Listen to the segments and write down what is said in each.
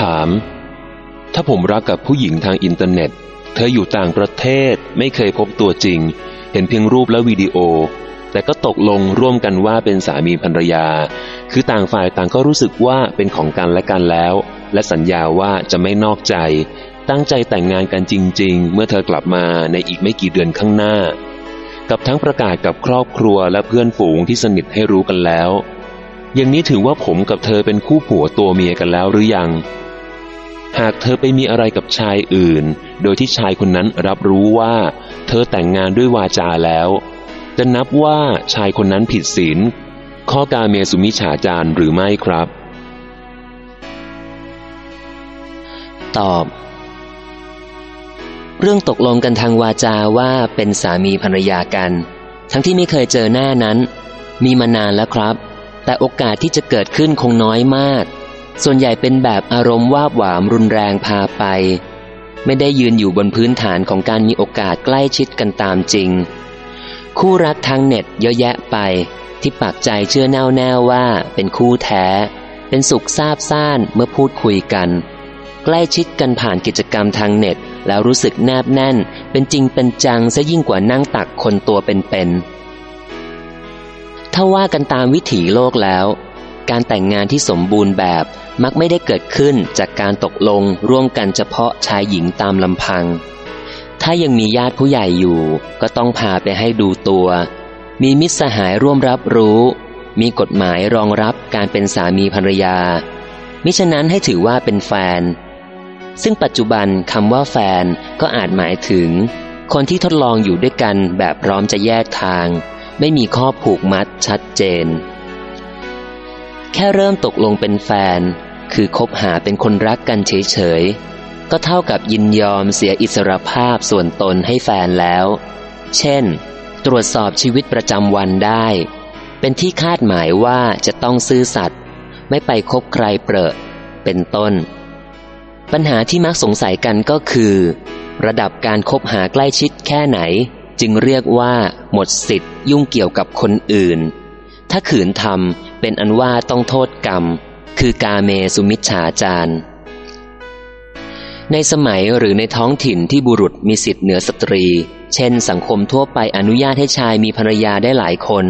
ถาม ถ้าผมรักกับผู้หญิงทางอินเทอร์เน็ต เธออยู่ต่างประเทศไม่เคยพบตัวจริง เห็นเพียงรูปและวิดีโอ แต่ก็ตกลงร่วมกันว่าเป็นสามีภรรยา คือต่างฝ่ายต่างก็รู้สึกว่าเป็นของกันและกันแล้ว และสัญญาว่าจะไม่นอกใจ ตั้งใจแต่งงานกันจริง ๆ เมื่อเธอกลับมาในอีกไม่กี่เดือนข้างหน้า กับทั้งประกาศกับครอบครัวและเพื่อนฝูงที่สนิทให้รู้กันแล้วอย่างนี้ถือว่าผมกับเธอเป็นคู่ผัวตัวเมียกันแล้วหรือยัง หากเธอไปมีอะไรกับชายอื่น โดยที่ชายคนนั้นรับรู้ว่า เธอแต่งงานด้วยวาจาแล้ว จะนับว่าชายคนนั้นผิดศีลข้อกาเมสุมิฉาจารหรือไม่ครับ ตอบ เรื่องตกลงกันทางวาจาว่าเป็นสามีภรรยากัน ทั้งที่ไม่เคยเจอหน้านั้น มีมานานแล้วครับ แต่โอกาสที่จะเกิดขึ้นคงน้อยมาก ส่วนใหญ่เป็นแบบอารมณ์วาหวามรุนแรงพาไป ไม่ได้ยืนอยู่บนพื้นฐานของการมีโอกาสใกล้ชิดกันตามจริง คู่รักทางเน็ตเยอะแยะไป ที่ปักใจเชื่อแน่วแน่ว่าเป็นคู่แท้ เป็นสุขซาบซ่านเมื่อพูดคุยกัน ใกล้ชิดกันผ่านกิจกรรมทางเน็ต แล้วรู้สึกแนบแน่น เป็นจริงเป็นจังซะยิ่งกว่านั่งตักคนตัวเป็นๆถ้าว่ากันตามวิถีโลกแล้วการแต่งงานที่สมบูรณ์แบบ มักไม่ได้เกิดขึ้นจากการตกลงร่วมกันเฉพาะชายหญิงตามลำพัง ถ้ายังมีญาติผู้ใหญ่อยู่ ก็ต้องพาไปให้ดูตัว มีมิตรสหายร่วมรับรู้ มีกฎหมายรองรับการเป็นสามีภรรยา มิฉะนั้นให้ถือว่าเป็นแฟน ซึ่งปัจจุบันคำว่าแฟนก็อาจหมายถึง คนที่ทดลองอยู่ด้วยกันแบบพร้อมจะแยกทาง ไม่มีข้อผูกมัดชัดเจน แค่เริ่มตกลงเป็นแฟน คือคบหาเป็นคนรักกันเฉยๆ ก็เท่ากับยินยอมเสียอิสรภาพส่วนตนให้แฟนแล้ว เช่น ตรวจสอบชีวิตประจำวันได้ เป็นที่คาดหมายว่าจะต้องซื่อสัตย์ไม่ไปคบใครเปรอะ เป็นต้น ปัญหาที่มักสงสัยกันก็คือ ระดับการคบหาใกล้ชิดแค่ไหน จึงเรียกว่า หมดสิทธิ์ยุ่งเกี่ยวกับคนอื่น ถ้าขืนทำเป็นอันว่าต้องโทษกรรม คือกาเมสุมิชฉาจารในสมัยหรือในท้องถิ่นที่บุรุษมีสิทธิเหนือสตรี เช่น สังคมทั่วไปอนุญาตให้ชายมีภรรยาได้หลายคน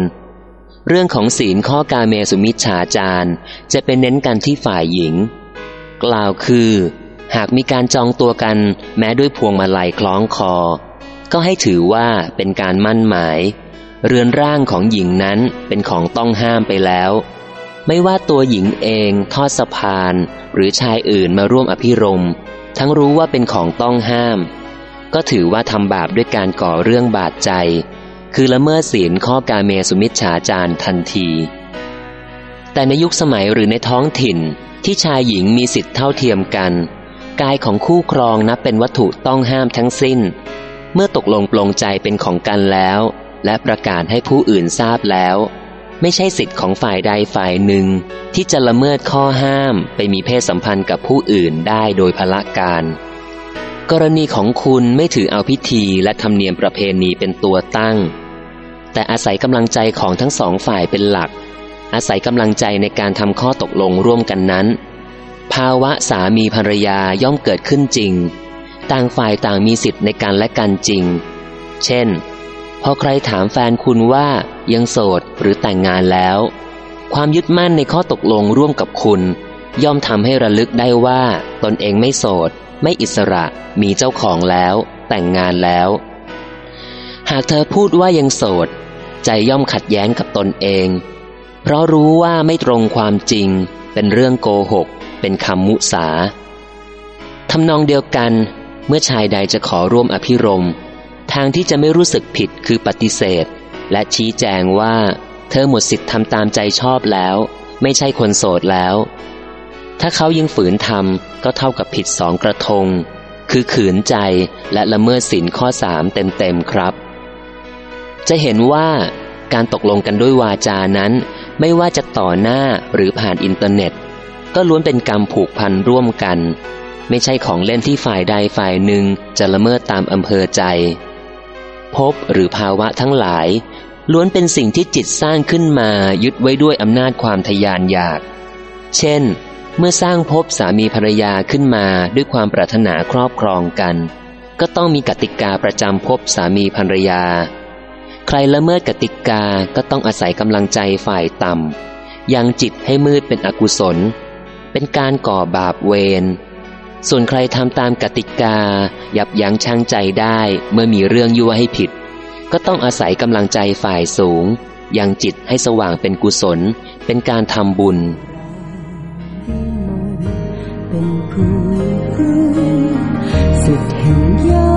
เรื่องของศีลข้อกาเมสุมิชฉาจารจะเป็นเน้นกันที่ฝ่ายหญิง กล่าวคือ หากมีการจองตัวกันแม้ด้วยพวงมาลัยคล้องคอ ก็ให้ถือว่าเป็นการมั่นหมาย เรือนร่างของหญิงนั้นเป็นของต้องห้ามไปแล้ว ไม่ว่าตัวหญิงเองทอดสะพาน หรือชายอื่นมาร่วมอภิรม ทั้งรู้ว่าเป็นของต้องห้าม ก็ถือว่าทำบาปด้วยการก่อเรื่องบาดใจ คือละเมิดศีลข้อกาเมสุมิชฉาจารทันที แต่ในยุคสมัยหรือในท้องถิ่นที่ชายหญิงมีสิทธิ์เท่าเทียมกัน กายของคู่ครองนับเป็นวัตถุต้องห้ามทั้งสิ้น เมื่อตกลงปลงใจเป็นของกันแล้ว และประกาศให้ผู้อื่นทราบแล้ว ไม่ใช่สิทธิ์ของฝ่ายใดฝ่ายหนึ่ง ที่จะละเมิดข้อห้ามไปมีเพศสัมพันธ์กับผู้อื่นได้โดยพละการ กรณีของคุณไม่ถือเอาพิธีและธรรมเนียมประเพณีเป็นตัวตั้ง แต่อาศัยกำลังใจของทั้งสองฝ่ายเป็นหลัก อาศัยกำลังใจในการทำข้อตกลงร่วมกันนั้น ภาวะสามีภรรยาย่อมเกิดขึ้นจริง ต่างฝ่ายต่างมีสิทธิ์ในการและกันจริง เช่น พอใครถามแฟนคุณว่ายังโสดหรือแต่งงานแล้ว ความยึดมั่นในข้อตกลงร่วมกับคุณ ย่อมทำให้ระลึกได้ว่าตนเองไม่โสด ไม่อิสระ มีเจ้าของแล้ว แต่งงานแล้ว หากเธอพูดว่ายังโสด ใจย่อมขัดแย้งกับตนเอง เพราะรู้ว่าไม่ตรงความจริง เป็นเรื่องโกหก เป็นคำมุสาทำนองเดียวกัน เมื่อชายใดจะขอร่วมอภิรมย์ ทางที่จะไม่รู้สึกผิดคือปฏิเสธ และชี้แจงว่า เธอหมดสิทธิ์ทำตามใจชอบแล้ว ไม่ใช่คนโสดแล้ว ถ้าเขายังฝืนทำก็เท่ากับผิดสองกระทง คือขืนใจและละเมิดสินข้อสามเต็มๆครับ จะเห็นว่าการตกลงกันด้วยวาจานั้น ไม่ว่าจะต่อหน้าหรือผ่านอินเทอร์เน็ต ก็ล้วนเป็นกรรมผูกพันร่วมกัน ไม่ใช่ของเล่นที่ฝ่ายใดฝ่ายหนึ่งจะละเมิดตามอำเภอใจ พบหรือภาวะทั้งหลาย ล้วนเป็นสิ่งที่จิตสร้างขึ้นมายึดไว้ด้วยอำนาจความทยานอยาก เช่น เมื่อสร้างภพสามีภรรยาขึ้นมาด้วยความปรารถนาครอบครองกัน ก็ต้องมีกติกาประจำภพสามีภรรยา ใครละเมิดกติกาก็ต้องอาศัยกำลังใจฝ่ายต่ำยังจิตให้มืดเป็นอกุศล เป็นการก่อบาปเวร ส่วนใครทำตามกติกา ยับยั้งชั่งใจได้เมื่อมีเรื่องยั่วให้ผิด ก็ต้องอาศัยกำลังใจฝ่ายสูงยังจิตให้สว่างเป็นกุศล เป็นการทำบุญ เป็นผู้รู้สุดแห่งยา